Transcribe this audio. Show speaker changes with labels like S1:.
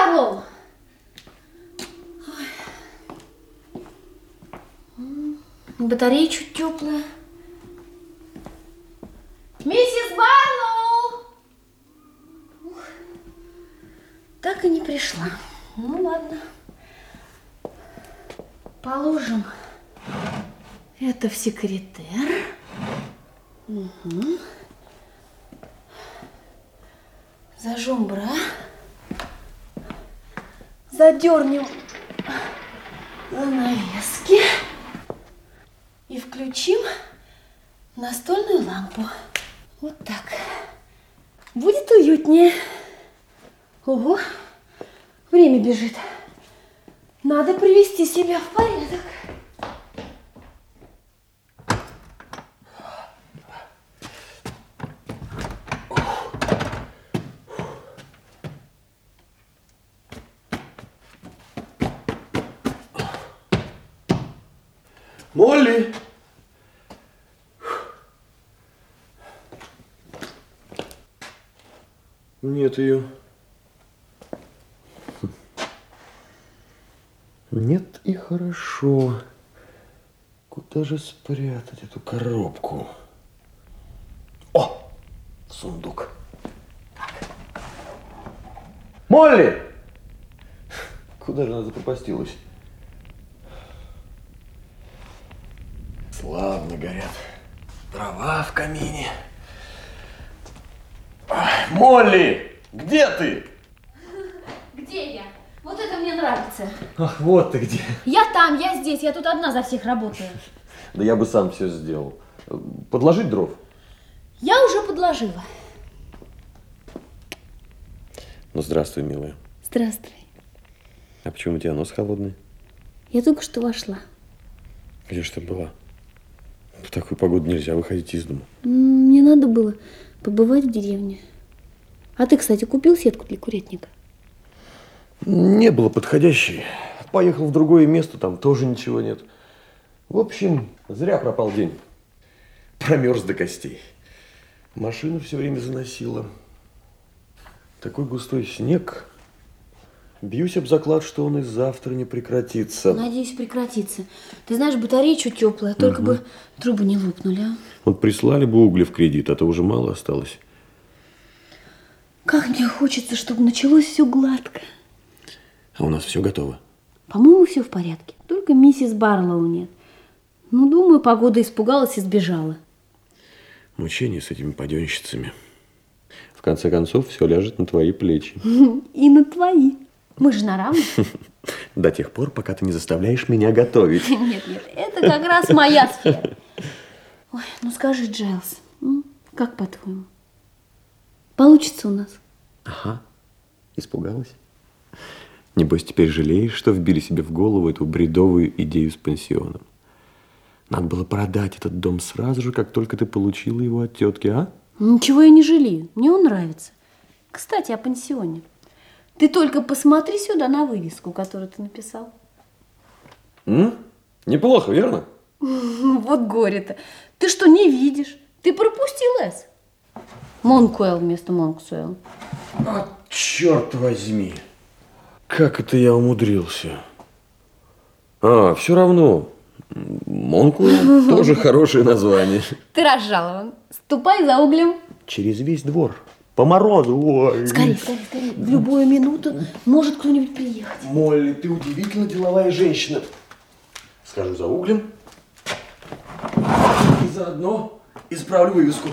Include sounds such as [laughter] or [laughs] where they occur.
S1: Карл! Батарея чуть теплая. Миссис Барлоу! Так и не пришла. Ну ладно. Положим это в секретер. Угу. Зажжем бра. Задернем занавески. И включим настольную лампу. Вот так. Будет уютнее. Ого, время бежит. Надо привести себя в порядок.
S2: Молли! Нет ее. Нет и хорошо. Куда же спрятать эту коробку? О! Сундук. Молли! Куда же она запропастилась? Славно горят. Дрова в камине. Молли, где ты?
S1: Где я? Вот это мне нравится.
S2: Ах, вот ты где.
S1: Я там, я здесь, я тут одна за всех работаю.
S2: Да я бы сам все сделал. Подложить дров?
S1: Я уже подложила.
S2: Ну, здравствуй, милая.
S1: Здравствуй.
S2: А почему у тебя нос холодный?
S1: Я только что вошла.
S2: Где ж ты была? В такую погоду нельзя выходить из дома.
S1: Мне надо было побывать в деревне. А ты, кстати, купил сетку для курятника?
S2: Не было подходящей. Поехал в другое место, там тоже ничего нет. В общем, зря пропал день. Промерз до костей. Машину все время заносила. Такой густой снег. Бьюсь об заклад, что он и завтра не прекратится.
S1: Надеюсь, прекратится. Ты знаешь, батарея чуть теплая, только бы трубы не лопнули, а?
S2: Вот прислали бы угли в кредит, а то уже мало осталось.
S1: Как мне хочется, чтобы началось все гладко.
S2: А у нас все готово.
S1: По-моему, все в порядке. Только миссис Барлоу нет. Ну, думаю, погода испугалась и сбежала.
S2: Мучение с этими паденщицами. В конце концов, все ляжет на твои плечи. [laughs]
S1: И на твои. Мы же на равных.
S2: До тех пор, пока ты не заставляешь меня готовить. [laughs]
S1: Нет, нет, это как раз моя сфера. Ой, ну скажи, Джейлс, м, как по-твоему? Получится у нас?
S2: Ага. Испугалась? Небось, теперь жалеешь, что вбили себе в голову эту бредовую идею с пансионом. Надо было продать этот дом сразу же, как только ты получила его от тетки, а?
S1: Ничего я не жалею, мне он нравится. Кстати, о пансионе. Ты только посмотри сюда на вывеску, которую ты написал.
S2: М? Неплохо, верно? [laughs]
S1: Вот горе-то. Ты что, не видишь? Ты пропустил С. Монкуэлл вместо Монксуэлл.
S2: А, черт возьми. Как это я умудрился? А, все равно. Монкуэлл тоже [laughs] хорошее название.
S1: Ты разжалован. Ступай за углем.
S2: Через весь двор. По морозу. Ой.
S1: Скорее, скорее, скорее. В любую минуту может кто-нибудь приехать.
S2: Молли, ты удивительно деловая женщина. Скажу за углем. И заодно исправлю вывеску.